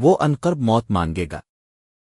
وہ انقرب موت مانگے گا۔